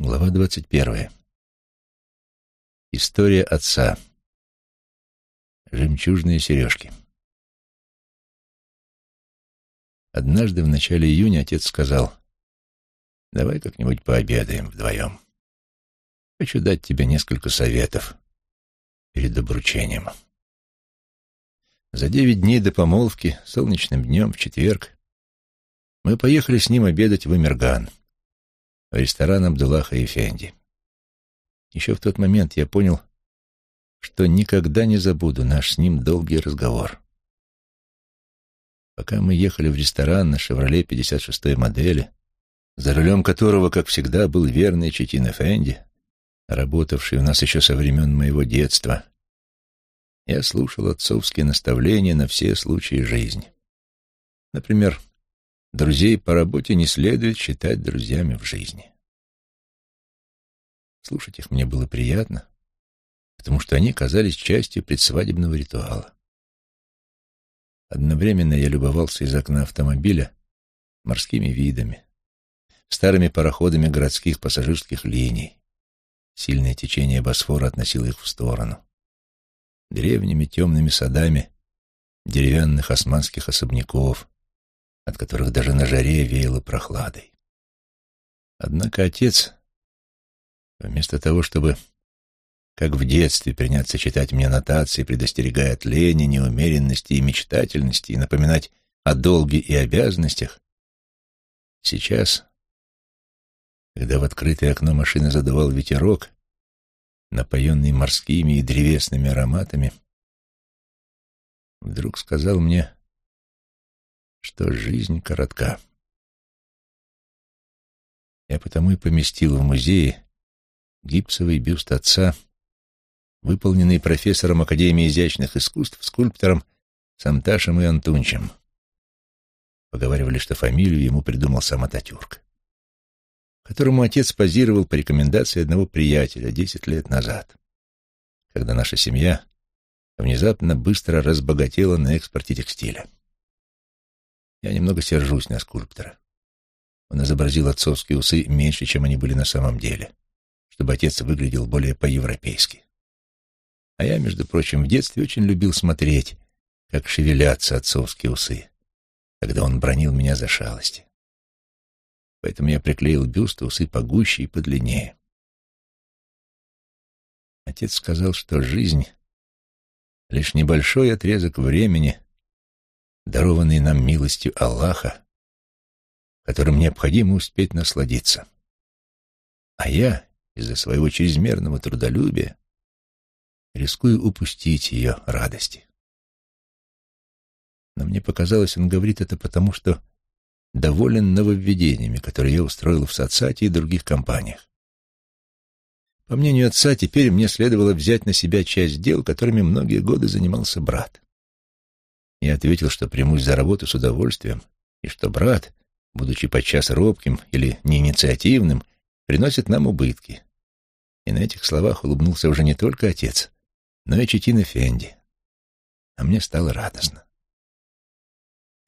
Глава двадцать первая. История отца. Жемчужные сережки. Однажды в начале июня отец сказал, «Давай как-нибудь пообедаем вдвоем. Хочу дать тебе несколько советов перед обручением». За девять дней до помолвки, солнечным днем, в четверг, мы поехали с ним обедать в Эмерган — ресторан Абдуллаха и Фенди. Еще в тот момент я понял, что никогда не забуду наш с ним долгий разговор. Пока мы ехали в ресторан на «Шевроле» 56-й модели, за рулем которого, как всегда, был верный Четин Фенди, работавший у нас еще со времен моего детства, я слушал отцовские наставления на все случаи жизни. Например, Друзей по работе не следует считать друзьями в жизни. Слушать их мне было приятно, потому что они казались частью предсвадебного ритуала. Одновременно я любовался из окна автомобиля морскими видами, старыми пароходами городских пассажирских линий. Сильное течение Босфора относило их в сторону. Древними темными садами деревянных османских особняков, от которых даже на жаре веяло прохладой. Однако отец, вместо того, чтобы, как в детстве, приняться читать мне нотации, предостерегая от лени, неумеренности и мечтательности, и напоминать о долге и обязанностях, сейчас, когда в открытое окно машины задувал ветерок, напоенный морскими и древесными ароматами, вдруг сказал мне что жизнь коротка. Я потому и поместил в музее гипсовый бюст отца, выполненный профессором Академии изящных искусств, скульптором Самташем и Антунчем. Поговаривали, что фамилию ему придумал сам Ататюрк, которому отец позировал по рекомендации одного приятеля десять лет назад, когда наша семья внезапно быстро разбогатела на экспорте текстиля. Я немного сержусь на скульптора. Он изобразил отцовские усы меньше, чем они были на самом деле, чтобы отец выглядел более по-европейски. А я, между прочим, в детстве очень любил смотреть, как шевелятся отцовские усы, когда он бронил меня за шалости. Поэтому я приклеил бюст усы погуще и подлиннее. Отец сказал, что жизнь — лишь небольшой отрезок времени, дарованный нам милостью Аллаха, которым необходимо успеть насладиться. А я, из-за своего чрезмерного трудолюбия, рискую упустить ее радости. Но мне показалось, он говорит это потому, что доволен нововведениями, которые я устроил в Соцате и других компаниях. По мнению отца, теперь мне следовало взять на себя часть дел, которыми многие годы занимался брат. Я ответил, что примусь за работу с удовольствием, и что брат, будучи подчас робким или неинициативным, приносит нам убытки. И на этих словах улыбнулся уже не только отец, но и Четина Фенди. А мне стало радостно.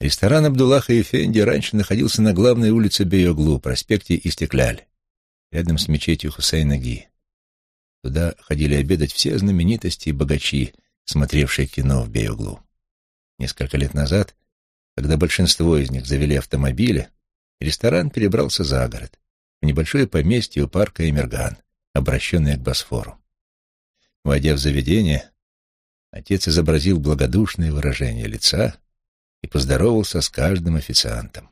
Ресторан Абдуллаха и Фенди раньше находился на главной улице Бейоглу, проспекте Истекляль, рядом с мечетью Хусейна Ги. Туда ходили обедать все знаменитости и богачи, смотревшие кино в Бейоглу. Несколько лет назад, когда большинство из них завели автомобили, ресторан перебрался за город, в небольшое поместье у парка Эмерган, обращенное к Босфору. Войдя в заведение, отец изобразил благодушное выражение лица и поздоровался с каждым официантом.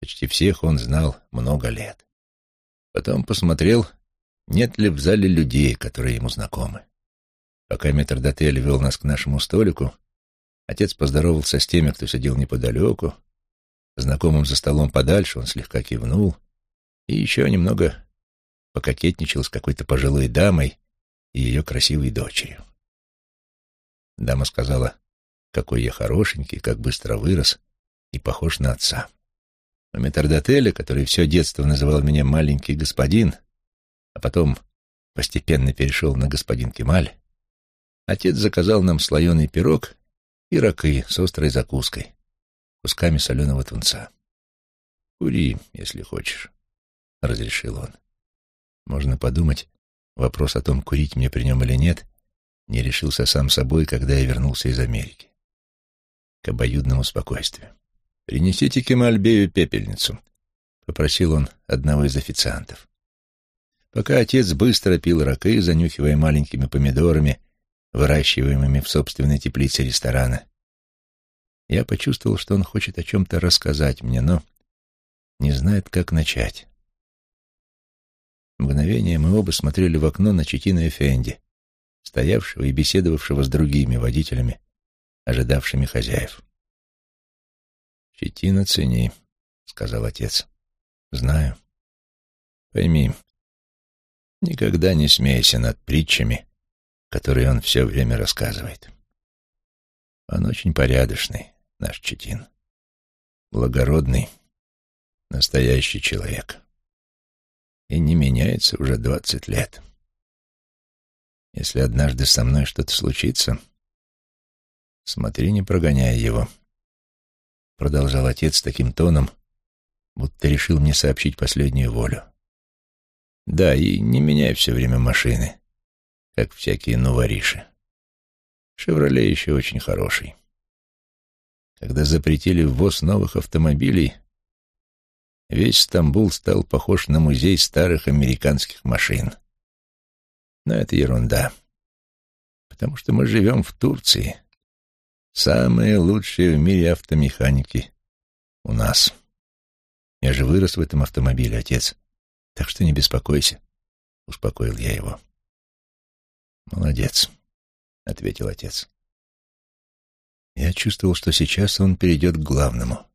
Почти всех он знал много лет. Потом посмотрел, нет ли в зале людей, которые ему знакомы. Пока метрдотель вел нас к нашему столику, Отец поздоровался с теми, кто сидел неподалеку. Знакомым за столом подальше он слегка кивнул и еще немного пококетничал с какой-то пожилой дамой и ее красивой дочерью. Дама сказала, какой я хорошенький, как быстро вырос и похож на отца. У метрдотеля, который все детство называл меня «маленький господин», а потом постепенно перешел на господин Кемаль, отец заказал нам слоеный пирог и ракы с острой закуской, кусками соленого тунца. «Кури, если хочешь», — разрешил он. Можно подумать, вопрос о том, курить мне при нем или нет, не решился сам собой, когда я вернулся из Америки. К обоюдному спокойствию. «Принесите Кемальбею пепельницу», — попросил он одного из официантов. Пока отец быстро пил ракы, занюхивая маленькими помидорами, выращиваемыми в собственной теплице ресторана, я почувствовал, что он хочет о чем-то рассказать мне, но не знает, как начать. Мгновение мы оба смотрели в окно на Четина Эфенди, стоявшего и беседовавшего с другими водителями, ожидавшими хозяев. «Четина цени», — сказал отец. «Знаю. Пойми, никогда не смейся над притчами, которые он все время рассказывает. Он очень порядочный, наш Четин. Благородный, настоящий человек. И не меняется уже двадцать лет. Если однажды со мной что-то случится, смотри, не прогоняй его. Продолжал отец таким тоном, будто решил мне сообщить последнюю волю. Да, и не меняй все время машины, как всякие новориши. «Шевроле» еще очень хороший. Когда запретили ввоз новых автомобилей, весь Стамбул стал похож на музей старых американских машин. Но это ерунда, потому что мы живем в Турции. Самые лучшие в мире автомеханики у нас. Я же вырос в этом автомобиле, отец, так что не беспокойся, — успокоил я его. Молодец ответил отец. Я чувствовал, что сейчас он перейдет к главному.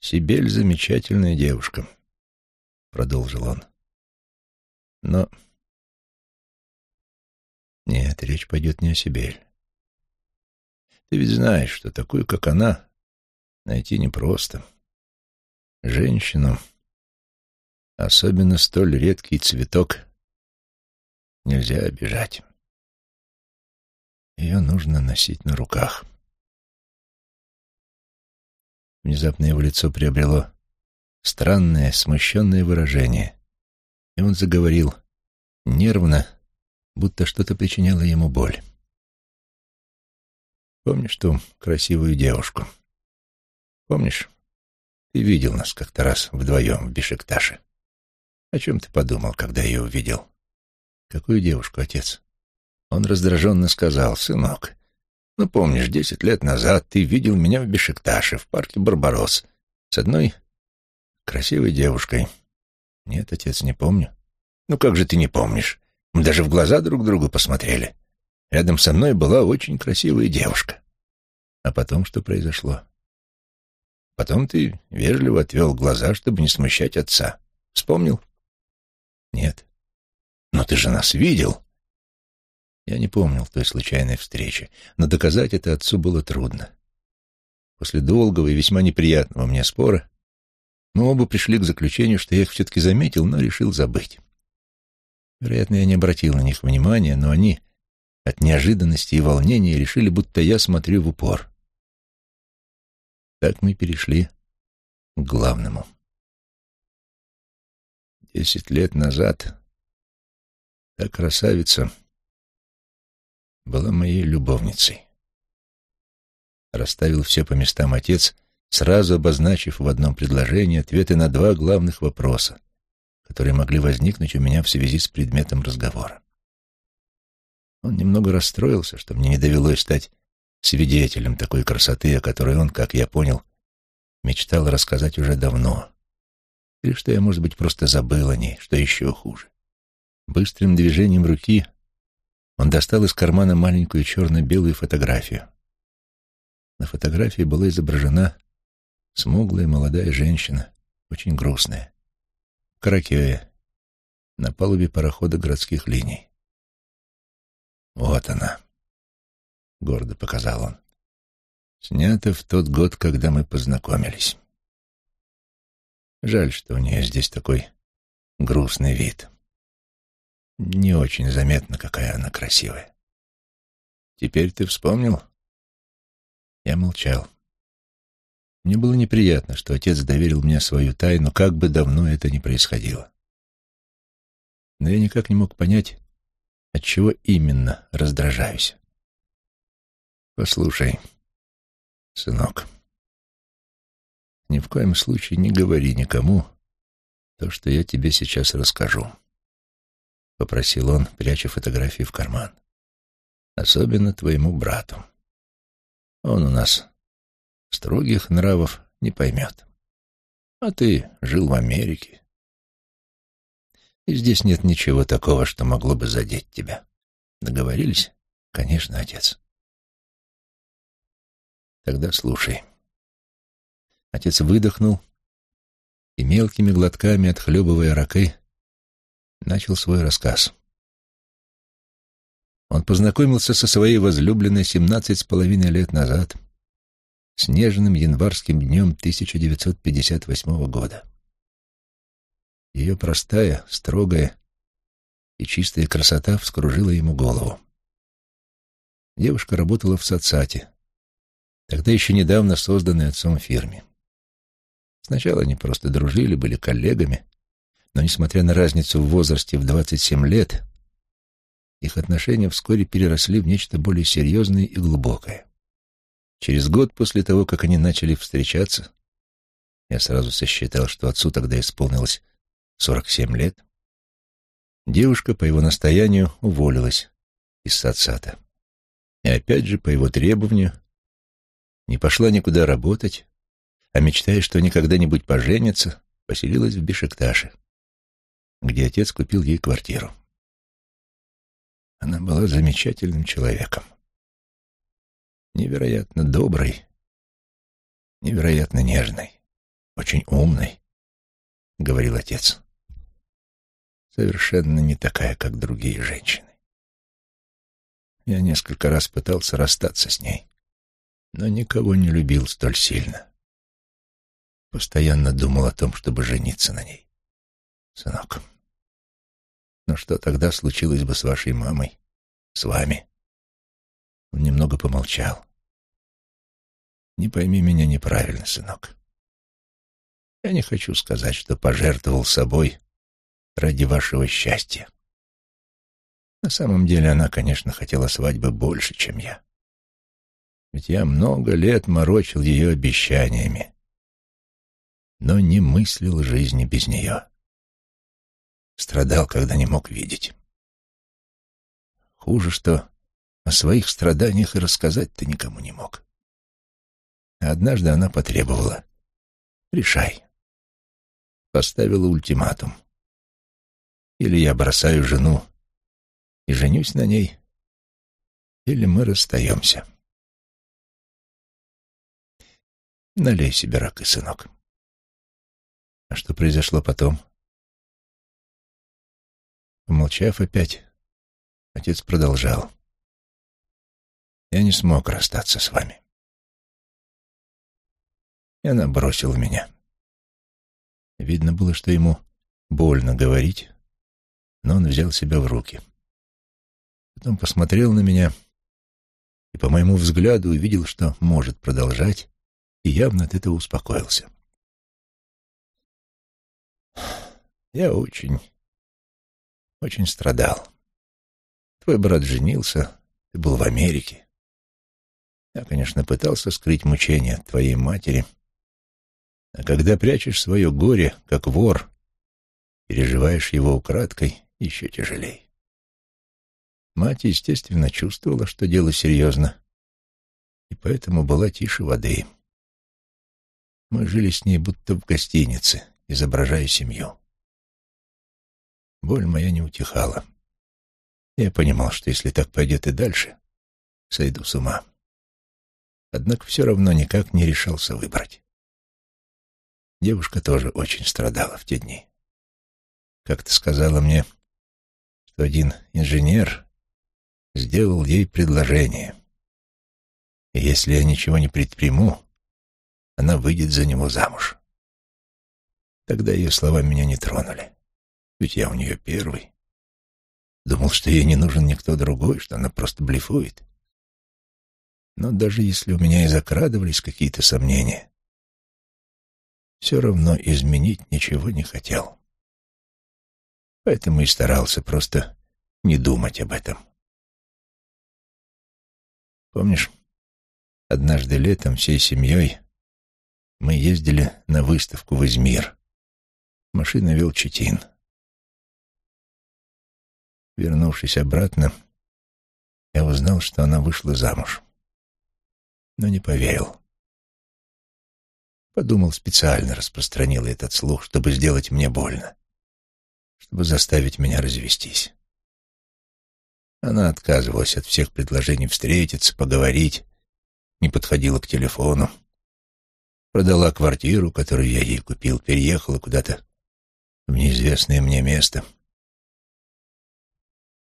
«Сибель — замечательная девушка», — продолжил он. «Но...» «Нет, речь пойдет не о Сибель. Ты ведь знаешь, что такую, как она, найти непросто. Женщину, особенно столь редкий цветок, нельзя обижать». Ее нужно носить на руках. Внезапно его лицо приобрело странное, смущенное выражение, и он заговорил нервно, будто что-то причиняло ему боль. Помнишь ту красивую девушку? Помнишь, ты видел нас как-то раз вдвоем в Бешикташе? О чем ты подумал, когда ее увидел? Какую девушку, отец? Он раздраженно сказал, «Сынок, ну помнишь, десять лет назад ты видел меня в Бешикташе, в парке Барбарос, с одной красивой девушкой». «Нет, отец, не помню». «Ну как же ты не помнишь? Мы даже в глаза друг другу посмотрели. Рядом со мной была очень красивая девушка». «А потом что произошло?» «Потом ты вежливо отвел глаза, чтобы не смущать отца. Вспомнил?» «Нет». «Но ты же нас видел». Я не помнил той случайной встречи, но доказать это отцу было трудно. После долгого и весьма неприятного мне спора мы оба пришли к заключению, что я их все-таки заметил, но решил забыть. Вероятно, я не обратил на них внимания, но они от неожиданности и волнения решили, будто я смотрю в упор. Так мы перешли к главному. Десять лет назад та красавица была моей любовницей. Расставил все по местам отец, сразу обозначив в одном предложении ответы на два главных вопроса, которые могли возникнуть у меня в связи с предметом разговора. Он немного расстроился, что мне не довелось стать свидетелем такой красоты, о которой он, как я понял, мечтал рассказать уже давно. Или что я, может быть, просто забыл о ней, что еще хуже. Быстрым движением руки он достал из кармана маленькую черно-белую фотографию. На фотографии была изображена смуглая молодая женщина, очень грустная, в Каракее, на палубе парохода городских линий. «Вот она», — гордо показал он. «Снято в тот год, когда мы познакомились. Жаль, что у нее здесь такой грустный вид». Не очень заметно, какая она красивая. Теперь ты вспомнил? Я молчал. Мне было неприятно, что отец доверил мне свою тайну, как бы давно это ни происходило. но я никак не мог понять, от чего именно раздражаюсь. «Послушай, сынок, ни в коем случае не говори никому то, что я тебе сейчас расскажу», — попросил он, пряча фотографии в карман. «Особенно твоему брату. Он у нас строгих нравов не поймет. А ты жил в Америке. И здесь нет ничего такого, что могло бы задеть тебя. Договорились? Конечно, отец. Тогда слушай. Отец выдохнул и мелкими глотками, отхлебывая ракы, начал свой рассказ. Он познакомился со своей возлюбленной семнадцать с половиной лет назад — снежным январским днем 1958 года. Ее простая, строгая и чистая красота вскружила ему голову. Девушка работала в соцсате, тогда еще недавно созданной отцом фирме. Сначала они просто дружили, были коллегами, но, несмотря на разницу в возрасте в 27 лет, их отношения вскоре переросли в нечто более серьезное и глубокое. Через год после того, как они начали встречаться, я сразу сосчитал, что отцу тогда исполнилось 47 лет, девушка по его настоянию уволилась из садсата. И опять же, по его требованию, не пошла никуда работать, а мечтая, что они когда-нибудь поженятся, поселилась в Бешикташе, где отец купил ей квартиру. Она была замечательным человеком невероятно доброй, невероятно нежной, очень умной, — говорил отец. Совершенно не такая, как другие женщины. Я несколько раз пытался расстаться с ней, но никого не любил столь сильно. Постоянно думал о том, чтобы жениться на ней. Сынок, но что тогда случилось бы с вашей мамой, с вами? Он немного помолчал. «Не пойми меня неправильно, сынок. Я не хочу сказать, что пожертвовал собой ради вашего счастья. На самом деле она, конечно, хотела свадьбы больше, чем я. Ведь я много лет морочил ее обещаниями, но не мыслил жизни без нее. Страдал, когда не мог видеть. Хуже, что о своих страданиях и рассказать ты никому не мог. Однажды она потребовала. «Решай». Поставила ультиматум. Или я бросаю жену и женюсь на ней, или мы расстаемся. Налей себе рак сынок. А что произошло потом? Помолчав опять, отец продолжал. Я не смог расстаться с вами. И она бросила меня. Видно было, что ему больно говорить, но он взял себя в руки. Потом посмотрел на меня и, по моему взгляду, увидел, что может продолжать, и явно от этого успокоился. Я очень, очень страдал. Твой брат женился, ты был в Америке. Я, конечно, пытался скрыть мучения от твоей матери, а когда прячешь свое горе, как вор, переживаешь его украдкой, еще тяжелей. Мать, естественно, чувствовала, что дело серьезно, и поэтому была тише воды. Мы жили с ней будто в гостинице, изображая семью. Боль моя не утихала. Я понимал, что если так пойдет и дальше, сойду с ума однако все равно никак не решался выбрать. Девушка тоже очень страдала в те дни. Как-то сказала мне, что один инженер сделал ей предложение. И если я ничего не предприму, она выйдет за него замуж. Тогда ее слова меня не тронули, ведь я у нее первый. Думал, что ей не нужен никто другой, что она просто блефует. Но даже если у меня и закрадывались какие-то сомнения, все равно изменить ничего не хотел. Поэтому и старался просто не думать об этом. Помнишь, однажды летом всей семьей мы ездили на выставку в Измир. Машина вел Четин. Вернувшись обратно, я узнал, что она вышла замуж. Но не поверил. Подумал, специально распространил этот слух, чтобы сделать мне больно, чтобы заставить меня развестись. Она отказывалась от всех предложений встретиться, поговорить, не подходила к телефону. Продала квартиру, которую я ей купил, переехала куда-то в неизвестное мне место.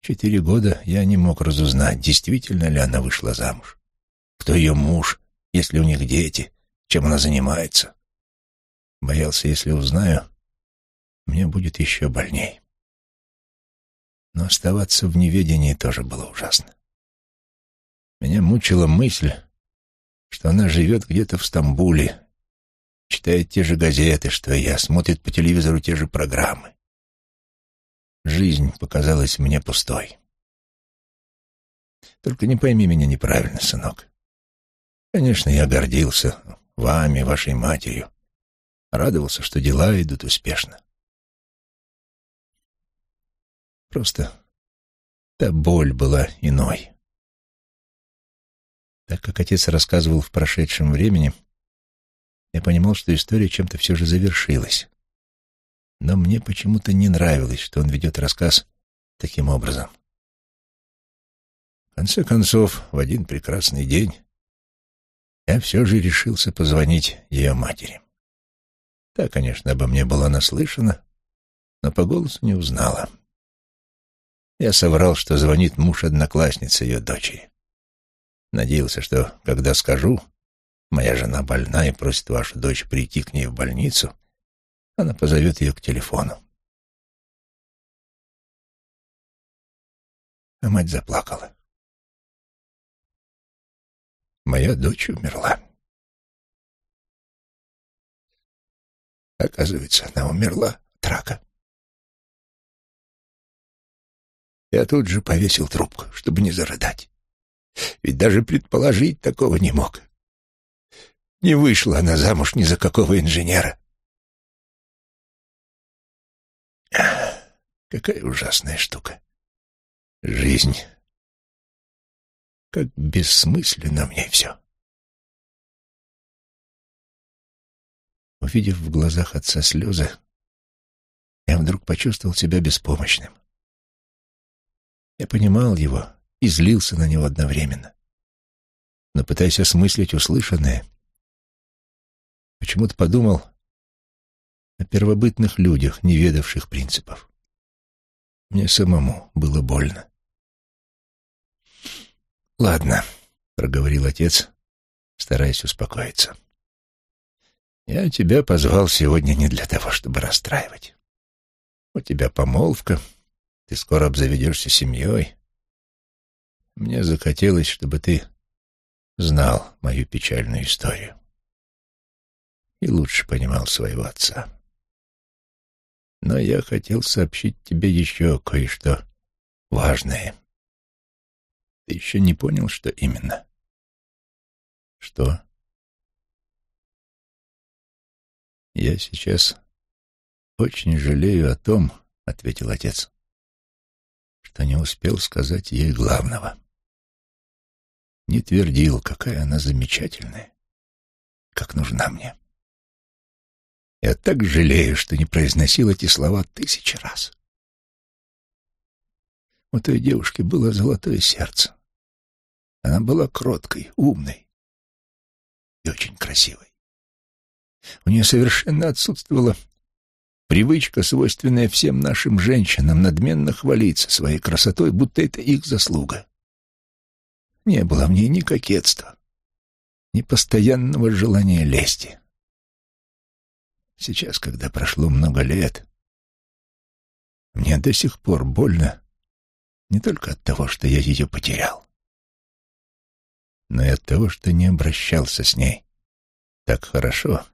Четыре года я не мог разузнать, действительно ли она вышла замуж. Кто ее муж, есть ли у них дети, чем она занимается. Боялся, если узнаю, мне будет еще больней. Но оставаться в неведении тоже было ужасно. Меня мучила мысль, что она живет где-то в Стамбуле, читает те же газеты, что и я, смотрит по телевизору те же программы. Жизнь показалась мне пустой. Только не пойми меня неправильно, сынок. Конечно, я гордился вами, вашей матерью. Радовался, что дела идут успешно. Просто та боль была иной. Так как отец рассказывал в прошедшем времени, я понимал, что история чем-то все же завершилась. Но мне почему-то не нравилось, что он ведет рассказ таким образом. В конце концов, в один прекрасный день я все же решился позвонить ее матери. Та, конечно, обо мне была наслышана, но по голосу не узнала. Я соврал, что звонит муж одноклассницы ее дочери. Надеялся, что, когда скажу, Моя жена больна и просит вашу дочь прийти к ней в больницу. Она позовет ее к телефону. А мать заплакала. Моя дочь умерла. Оказывается, она умерла от рака. Я тут же повесил трубку, чтобы не зарыдать. Ведь даже предположить такого не мог. Не вышла она замуж ни за какого инженера. Какая ужасная штука. Жизнь. Как бессмысленно в ней все. Увидев в глазах отца слезы, я вдруг почувствовал себя беспомощным. Я понимал его и злился на него одновременно. Но, пытаясь осмыслить услышанное, Почему-то подумал о первобытных людях, не ведавших принципов. Мне самому было больно. «Ладно», — проговорил отец, стараясь успокоиться. «Я тебя позвал сегодня не для того, чтобы расстраивать. У тебя помолвка, ты скоро обзаведешься семьей. Мне захотелось, чтобы ты знал мою печальную историю и лучше понимал своего отца. Но я хотел сообщить тебе еще кое-что важное. Ты еще не понял, что именно? Что? Я сейчас очень жалею о том, — ответил отец, — что не успел сказать ей главного. Не твердил, какая она замечательная, как нужна мне. Я так жалею, что не произносил эти слова тысячи раз. У той девушки было золотое сердце. Она была кроткой, умной и очень красивой. У нее совершенно отсутствовала привычка, свойственная всем нашим женщинам, надменно хвалиться своей красотой, будто это их заслуга. Не было в ней ни кокетства, ни постоянного желания лести. Сейчас, когда прошло много лет, мне до сих пор больно не только от того, что я ее потерял, но и от того, что не обращался с ней так хорошо,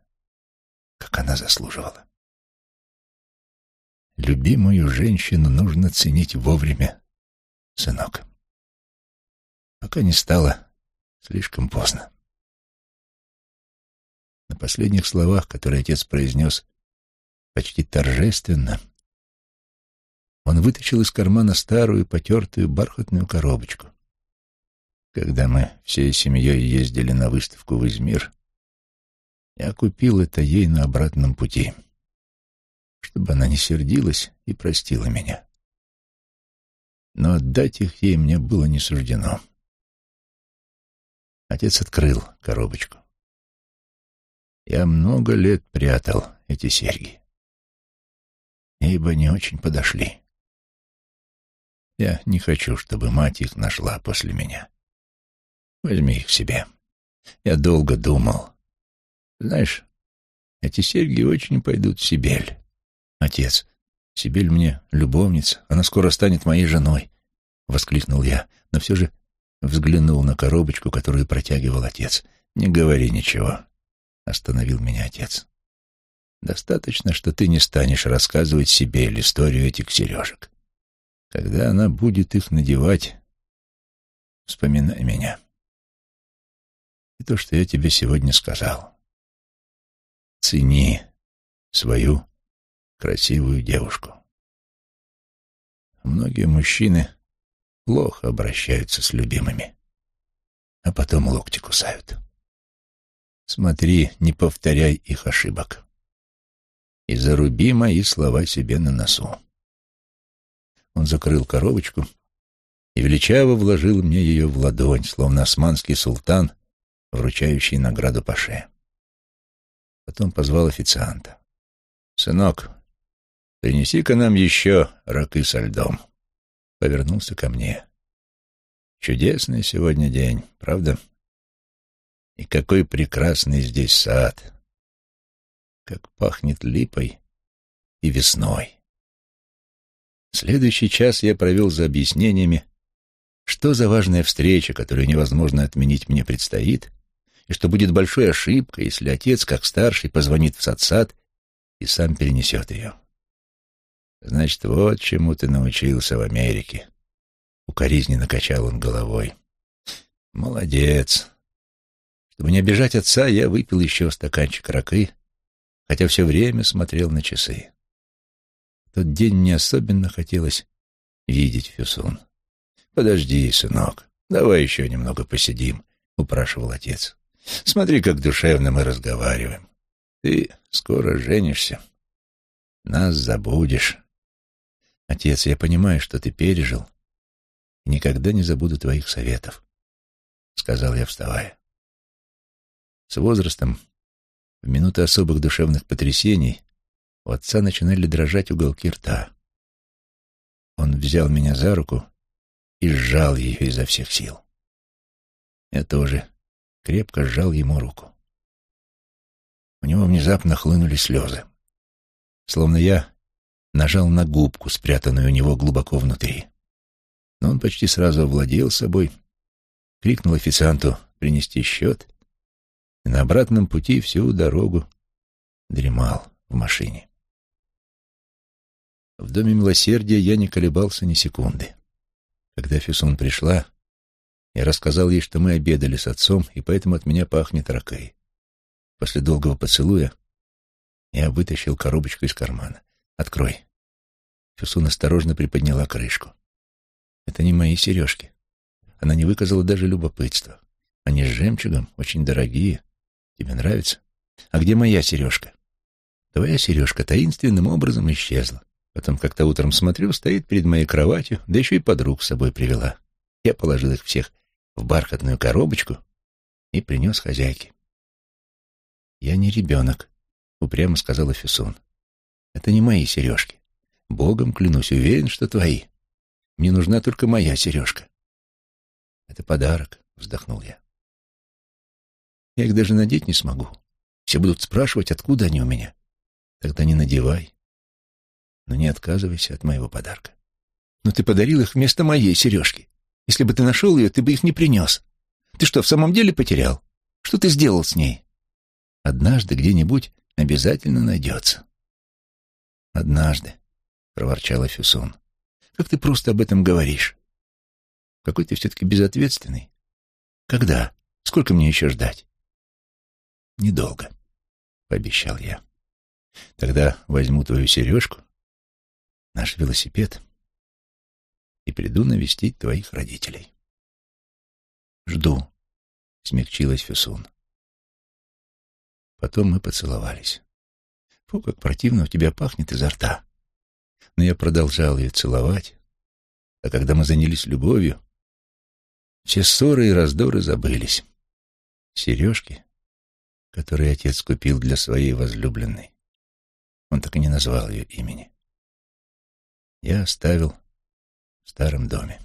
как она заслуживала. Любимую женщину нужно ценить вовремя, сынок. Пока не стало слишком поздно. На последних словах, которые отец произнес почти торжественно, он вытащил из кармана старую потертую бархатную коробочку. Когда мы всей семьей ездили на выставку в Измир, я купил это ей на обратном пути, чтобы она не сердилась и простила меня. Но отдать их ей мне было не суждено. Отец открыл коробочку. Я много лет прятал эти серьги, ибо не очень подошли. Я не хочу, чтобы мать их нашла после меня. Возьми их себе. Я долго думал. Знаешь, эти серьги очень пойдут в Сибель. Отец, Сибель мне любовница, она скоро станет моей женой, — воскликнул я, но все же взглянул на коробочку, которую протягивал отец. Не говори ничего, — остановил меня отец. Достаточно, что ты не станешь рассказывать Сибель историю этих сережек. Когда она будет их надевать, вспоминай меня и то, что я тебе сегодня сказал. Цени свою красивую девушку. Многие мужчины плохо обращаются с любимыми, а потом локти кусают. Смотри, не повторяй их ошибок. И заруби мои слова себе на носу. Он закрыл коробочку и величаво вложил мне ее в ладонь, словно османский султан вручающий награду Паше. Потом позвал официанта. «Сынок, принеси-ка нам еще ракы со льдом». Повернулся ко мне. «Чудесный сегодня день, правда? И какой прекрасный здесь сад! Как пахнет липой и весной!» Следующий час я провел за объяснениями, что за важная встреча, которую невозможно отменить, мне предстоит, и что будет большой ошибкой, если отец, как старший, позвонит в сад-сад и сам перенесет ее. Значит, вот чему ты научился в Америке. Укоризненно качал он головой. Молодец. Чтобы не обижать отца, я выпил еще стаканчик ракы, хотя все время смотрел на часы. В тот день мне особенно хотелось видеть Фюсун. «Подожди, сынок, давай еще немного посидим», — упрашивал отец. Смотри, как душевно мы разговариваем. Ты скоро женишься. Нас забудешь. Отец, я понимаю, что ты пережил, и никогда не забуду твоих советов, — сказал я, вставая. С возрастом, в минуты особых душевных потрясений, у отца начинали дрожать уголки рта. Он взял меня за руку и сжал ее изо всех сил. Я тоже крепко сжал ему руку. У него внезапно хлынули слезы. Словно я нажал на губку, спрятанную у него глубоко внутри. Но он почти сразу овладел собой, крикнул официанту принести счет, и на обратном пути всю дорогу дремал в машине. В доме милосердия я не колебался ни секунды. Когда Фюсон пришла, я рассказал ей, что мы обедали с отцом, и поэтому от меня пахнет ракой. После долгого поцелуя я вытащил коробочку из кармана. «Открой». Фюсун осторожно приподняла крышку. «Это не мои сережки». Она не выказала даже любопытства. Они с жемчугом, очень дорогие. Тебе нравится? А где моя сережка? Твоя сережка таинственным образом исчезла. Потом как-то утром смотрю, стоит перед моей кроватью, да еще и подруг с собой привела. Я положил их всех в бархатную коробочку и принес хозяйке. «Я не ребенок», — упрямо сказала Фюсон. «Это не мои сережки. Богом клянусь, уверен, что твои. Мне нужна только моя сережка». «Это подарок», — вздохнул я. «Я их даже надеть не смогу. Все будут спрашивать, откуда они у меня. Тогда не надевай. Но не отказывайся от моего подарка. Но ты подарил их вместо моей сережки. Если бы ты нашел ее, ты бы их не принес. Ты что, в самом деле потерял? Что ты сделал с ней? Однажды где-нибудь обязательно найдется. Однажды, — проворчала Фюсон. «Как ты просто об этом говоришь? Какой ты все-таки безответственный. Когда? Сколько мне еще ждать?» «Недолго», — пообещал я. «Тогда возьму твою сережку, наш велосипед и приду навестить твоих родителей». «Жду», — смягчилась Фюсун. Потом мы поцеловались. Фу, как противно у тебя пахнет изо рта. Но я продолжал ее целовать, а когда мы занялись любовью, все ссоры и раздоры забылись. Сережки, которые отец купил для своей возлюбленной, он так и не назвал ее имени, я оставил в старом доме.